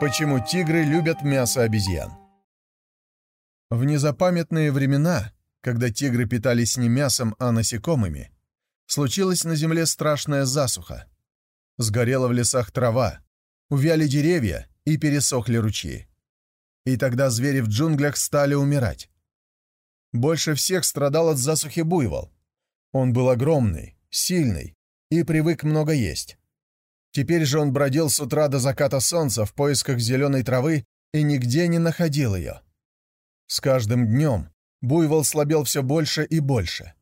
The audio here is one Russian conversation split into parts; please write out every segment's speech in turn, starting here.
Почему тигры любят мясо обезьян? В незапамятные времена, когда тигры питались не мясом, а насекомыми, случилась на земле страшная засуха. Сгорела в лесах трава, увяли деревья и пересохли ручьи. И тогда звери в джунглях стали умирать. Больше всех страдал от засухи буйвол. Он был огромный, сильный и привык много есть. Теперь же он бродил с утра до заката солнца в поисках зеленой травы и нигде не находил ее. С каждым днем буйвол слабел все больше и больше.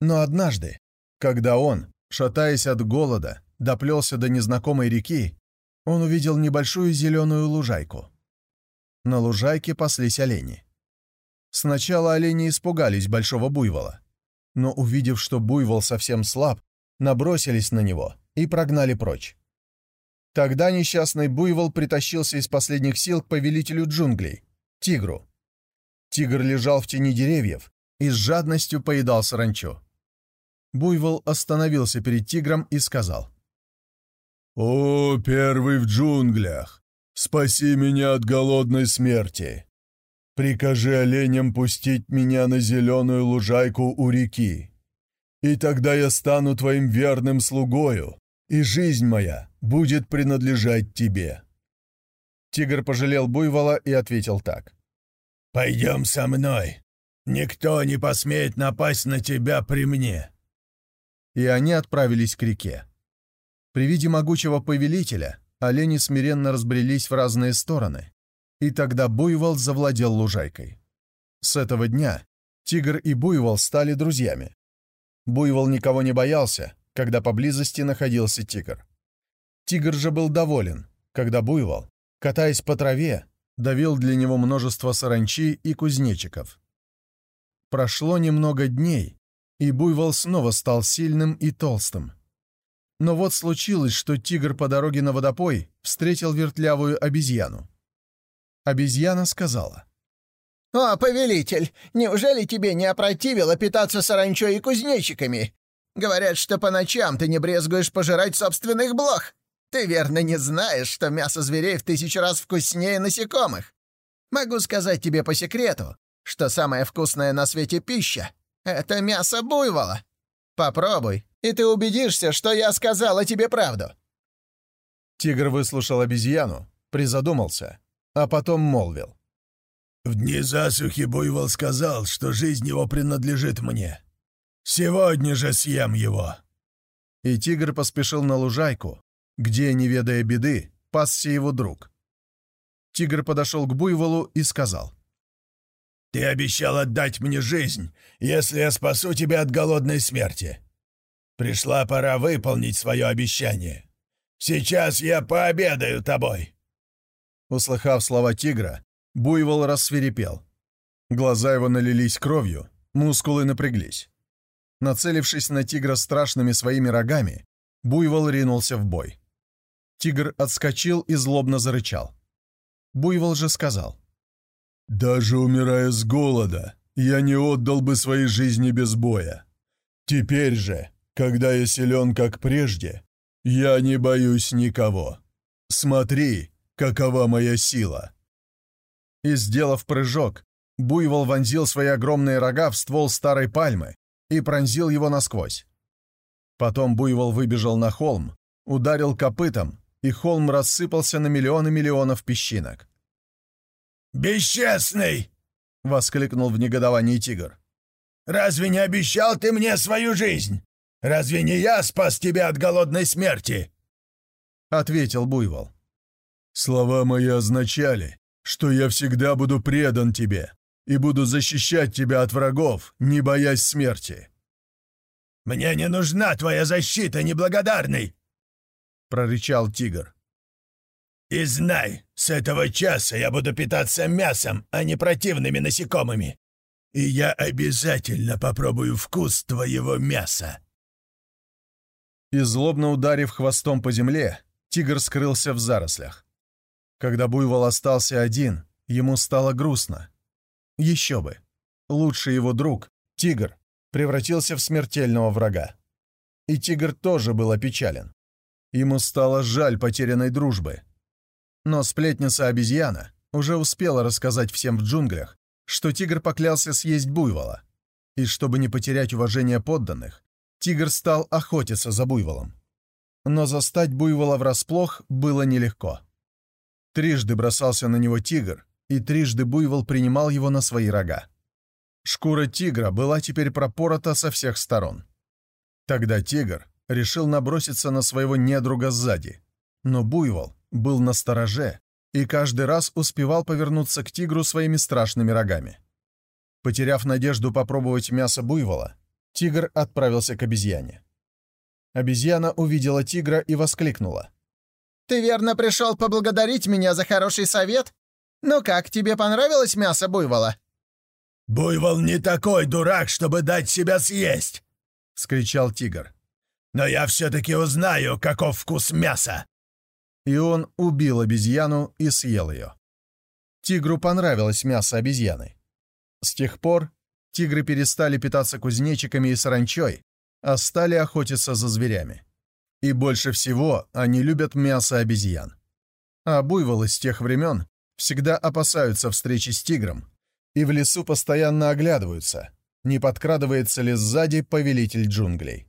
Но однажды, когда он, шатаясь от голода, доплелся до незнакомой реки, он увидел небольшую зеленую лужайку. На лужайке паслись олени. Сначала олени испугались большого буйвола, но, увидев, что буйвол совсем слаб, набросились на него и прогнали прочь. Тогда несчастный буйвол притащился из последних сил к повелителю джунглей, тигру. Тигр лежал в тени деревьев и с жадностью поедал саранчу. Буйвол остановился перед тигром и сказал. «О, первый в джунглях, спаси меня от голодной смерти. Прикажи оленям пустить меня на зеленую лужайку у реки, и тогда я стану твоим верным слугою, и жизнь моя будет принадлежать тебе». Тигр пожалел буйвола и ответил так. «Пойдем со мной. Никто не посмеет напасть на тебя при мне». И они отправились к реке. При виде могучего повелителя олени смиренно разбрелись в разные стороны, и тогда буйвол завладел лужайкой. С этого дня тигр и буйвол стали друзьями. Буйвол никого не боялся, когда поблизости находился тигр. Тигр же был доволен, когда буйвол, катаясь по траве, давил для него множество саранчи и кузнечиков. Прошло немного дней, и буйвол снова стал сильным и толстым. Но вот случилось, что тигр по дороге на водопой встретил вертлявую обезьяну. Обезьяна сказала — «О, повелитель, неужели тебе не опротивило питаться саранчой и кузнечиками? Говорят, что по ночам ты не брезгуешь пожирать собственных блох. Ты верно не знаешь, что мясо зверей в тысячу раз вкуснее насекомых. Могу сказать тебе по секрету, что самая вкусная на свете пища — это мясо буйвола. Попробуй, и ты убедишься, что я сказала тебе правду». Тигр выслушал обезьяну, призадумался, а потом молвил. В дни засухи Буйвол сказал, что жизнь его принадлежит мне. Сегодня же съем его!» И тигр поспешил на лужайку, где, не ведая беды, пасся его друг. Тигр подошел к Буйволу и сказал. «Ты обещал отдать мне жизнь, если я спасу тебя от голодной смерти. Пришла пора выполнить свое обещание. Сейчас я пообедаю тобой». Услыхав слова тигра, Буйвол рассверепел. Глаза его налились кровью, мускулы напряглись. Нацелившись на тигра страшными своими рогами, Буйвол ринулся в бой. Тигр отскочил и злобно зарычал. Буйвол же сказал. «Даже умирая с голода, я не отдал бы своей жизни без боя. Теперь же, когда я силен как прежде, я не боюсь никого. Смотри, какова моя сила!» И, сделав прыжок, буйвол вонзил свои огромные рога в ствол старой пальмы и пронзил его насквозь. Потом буйвол выбежал на холм, ударил копытом, и холм рассыпался на миллионы миллионов песчинок. «Бесчестный!» — воскликнул в негодовании тигр. «Разве не обещал ты мне свою жизнь? Разве не я спас тебя от голодной смерти?» — ответил буйвол. «Слова мои означали, что я всегда буду предан тебе и буду защищать тебя от врагов, не боясь смерти». «Мне не нужна твоя защита, неблагодарный!» — прорычал тигр. «И знай, с этого часа я буду питаться мясом, а не противными насекомыми. И я обязательно попробую вкус твоего мяса». И злобно ударив хвостом по земле, тигр скрылся в зарослях. Когда буйвол остался один, ему стало грустно, Еще бы. Лучший его друг, тигр, превратился в смертельного врага. И тигр тоже был опечален. Ему стало жаль потерянной дружбы. Но сплетница-обезьяна уже успела рассказать всем в джунглях, что тигр поклялся съесть буйвола. И чтобы не потерять уважение подданных, тигр стал охотиться за буйволом. Но застать буйвола врасплох было нелегко. Трижды бросался на него тигр, и трижды буйвол принимал его на свои рога. Шкура тигра была теперь пропорота со всех сторон. Тогда тигр решил наброситься на своего недруга сзади, но буйвол был на стороже и каждый раз успевал повернуться к тигру своими страшными рогами. Потеряв надежду попробовать мясо буйвола, тигр отправился к обезьяне. Обезьяна увидела тигра и воскликнула. «Ты верно пришел поблагодарить меня за хороший совет? Ну как, тебе понравилось мясо буйвола?» «Буйвол не такой дурак, чтобы дать себя съесть!» — скричал тигр. «Но я все-таки узнаю, каков вкус мяса!» И он убил обезьяну и съел ее. Тигру понравилось мясо обезьяны. С тех пор тигры перестали питаться кузнечиками и саранчой, а стали охотиться за зверями. И больше всего они любят мясо обезьян. А буйволы с тех времен всегда опасаются встречи с тигром и в лесу постоянно оглядываются, не подкрадывается ли сзади повелитель джунглей.